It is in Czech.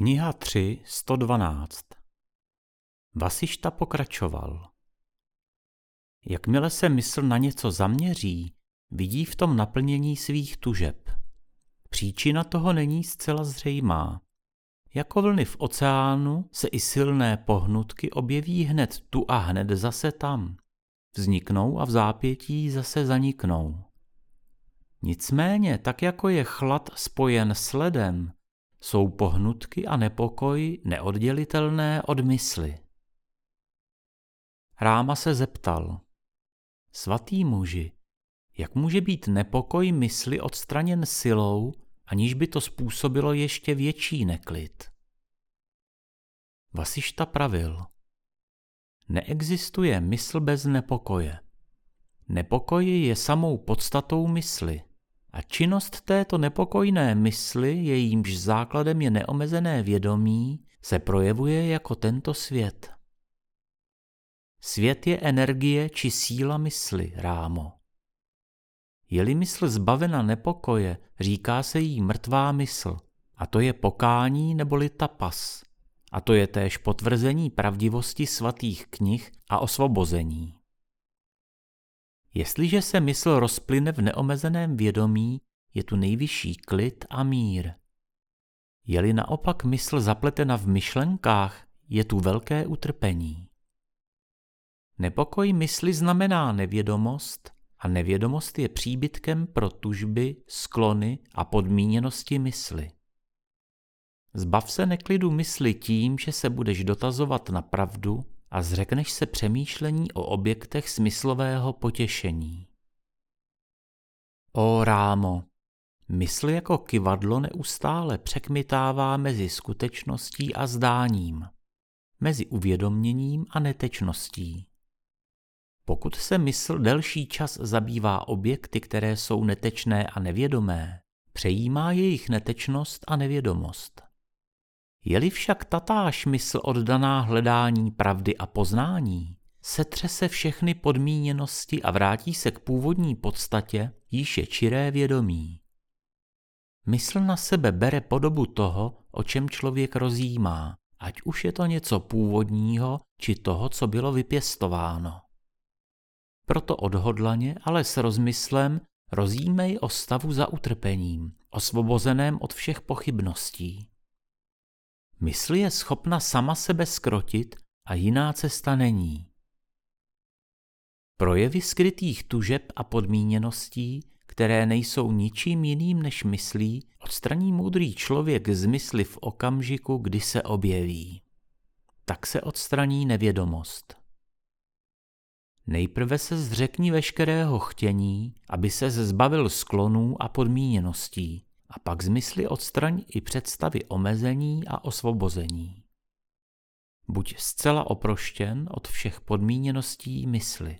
Kniha 3, 112 Vasišta pokračoval. Jakmile se mysl na něco zaměří, vidí v tom naplnění svých tužeb. Příčina toho není zcela zřejmá. Jako vlny v oceánu se i silné pohnutky objeví hned tu a hned zase tam. Vzniknou a v zápětí zase zaniknou. Nicméně, tak jako je chlad spojen s ledem, jsou pohnutky a nepokoj neoddělitelné od mysli. Ráma se zeptal, svatý muži, jak může být nepokoj mysli odstraněn silou, aniž by to způsobilo ještě větší neklid? Vasišta pravil, neexistuje mysl bez nepokoje. Nepokoj je samou podstatou mysli. A činnost této nepokojné mysli, jejímž základem je neomezené vědomí, se projevuje jako tento svět. Svět je energie či síla mysli, rámo. Je-li mysl zbavena nepokoje, říká se jí mrtvá mysl, a to je pokání neboli tapas. A to je též potvrzení pravdivosti svatých knih a osvobození. Jestliže se mysl rozplyne v neomezeném vědomí, je tu nejvyšší klid a mír. Je-li naopak mysl zapletena v myšlenkách, je tu velké utrpení. Nepokoj mysli znamená nevědomost a nevědomost je příbytkem pro tužby, sklony a podmíněnosti mysli. Zbav se neklidu mysli tím, že se budeš dotazovat na pravdu a zřekneš se přemýšlení o objektech smyslového potěšení. O rámo, mysl jako kivadlo neustále překmitává mezi skutečností a zdáním, mezi uvědoměním a netečností. Pokud se mysl delší čas zabývá objekty, které jsou netečné a nevědomé, přejímá jejich netečnost a nevědomost. Je-li však tatáž mysl oddaná hledání pravdy a poznání, setřese všechny podmíněnosti a vrátí se k původní podstatě, již je čiré vědomí. Mysl na sebe bere podobu toho, o čem člověk rozjímá, ať už je to něco původního, či toho, co bylo vypěstováno. Proto odhodlaně, ale s rozmyslem, rozjímej o stavu za utrpením, osvobozeném od všech pochybností. Mysl je schopna sama sebe skrotit a jiná cesta není. Projevy skrytých tužeb a podmíněností, které nejsou ničím jiným než myslí, odstraní moudrý člověk z mysli v okamžiku, kdy se objeví. Tak se odstraní nevědomost. Nejprve se zřekni veškerého chtění, aby se zbavil sklonů a podmíněností, a pak z mysli odstraň i představy omezení a osvobození. Buď zcela oproštěn od všech podmíněností mysli.